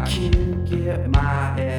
I can't get my head.